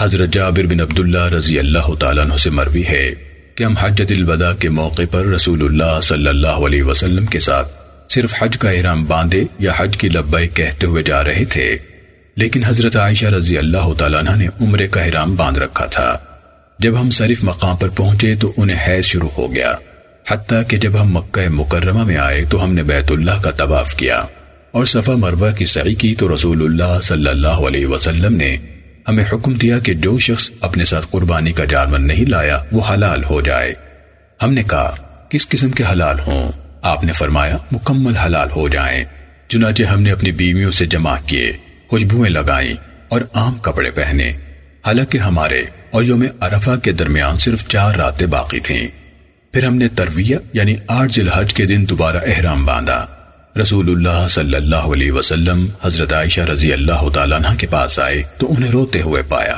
حضرت جابر بن عبداللہ رضی اللہ تعالیٰ عنہ سے مروی ہے کہ ہم حجت الوداع کے موقع پر رسول اللہ صلی اللہ علیہ وسلم کے ساتھ صرف حج کا احرام باندھے یا حج کی لبائی کہتے ہوئے جا رہے تھے، لیکن حضرت عائشہ رضی اللہ تعالیٰ عنہ نے عمرے کا احرام باندھ رکھا تھا۔ جب ہم صرف مقام پر پہنچے تو انہیں حیض شروع ہو گیا، حتیٰ کہ جب ہم مکہ مکرمہ میں آئے تو ہم نے بیت اللہ کا طواف کیا۔ اور صفا مروہ کی سعی کی تو رسول اللہ صلی اللہ علیہ وسلم نے ہمیں حکم دیا کہ جو شخص اپنے ساتھ قربانی کا جانور نہیں لایا، وہ حلال ہو جائے۔ ہم نے کہا، کس قسم کے حلال ہوں؟ آپ نے فرمایا، مکمل حلال ہو جائیں۔ چنانچہ ہم نے اپنی بیویوں سے جمع کیے، خوشبوئیں لگائیں اور عام کپڑے پہنے۔ حالانکہ ہمارے اور یوم عرفہ کے درمیان صرف چار راتیں باقی تھیں۔ پھر ہم نے ترویہ یعنی آٹھ ذی الحج کے دن دوبارہ احرام باندھا۔ رسول اللہ صلی اللہ علیہ وسلم حضرت عائشہ رضی اللہ تعالیٰ عنہ کے پاس آئے تو انہیں روتے ہوئے پایا۔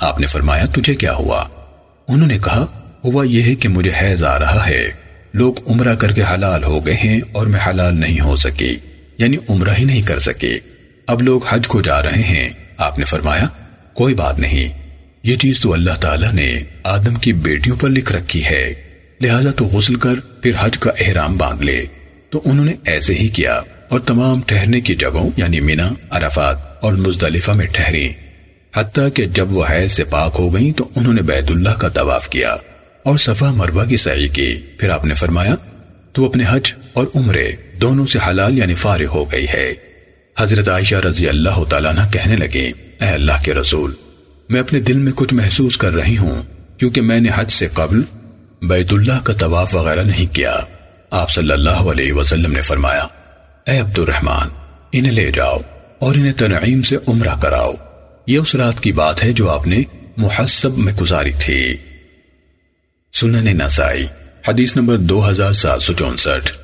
آپ نے فرمایا، تجھے کیا ہوا؟ انہوں نے کہا، ہوا یہ ہے کہ مجھے حیض آ رہا ہے۔ لوگ عمرہ کر کے حلال ہو گئے ہیں اور میں حلال نہیں ہو سکی یعنی عمرہ ہی نہیں کر سکے۔ اب لوگ حج کو جا رہے ہیں۔ آپ نے فرمایا، کوئی بات نہیں۔ یہ چیز تو اللہ تعالیٰ نے آدم کی بیٹیوں پر لکھ رکھی ہے۔ لہذا تو غسل کر، پھر حج کا احرام باندھ لے۔ تو انہوں نے ایسے ہی کیا اور تمام ٹھہرنے کی جگہوں یعنی مینا، عرفات اور مزدلفہ میں ٹھہری۔ حتیٰ کہ جب وہ حیض سے پاک ہو گئیں تو انہوں نے بیت اللہ کا طواف کیا اور صفا مروہ کی سعی کی۔ پھر آپ نے فرمایا، تو اپنے حج اور عمرے دونوں سے حلال یعنی فارغ ہو گئی ہے۔ حضرت عائشہ رضی اللہ تعالیٰ نہ کہنے لگے اے اللہ کے رسول، میں اپنے دل میں کچھ محسوس کر رہی ہوں، کیونکہ میں نے حج سے قبل بیت اللہ کا طواف وغیرہ نہیں کیا۔ آپ صلی اللہ علیہ وسلم نے فرمایا، اے عبد الرحمن انہیں لے جاؤ اور انہیں تنعیم سے عمرہ کراؤ۔ یہ اس رات کی بات ہے جو آپ نے محسب میں گزاری تھی۔ سنن نسائی، حدیث نمبر دو ہزار سات سو چونسٹھ۔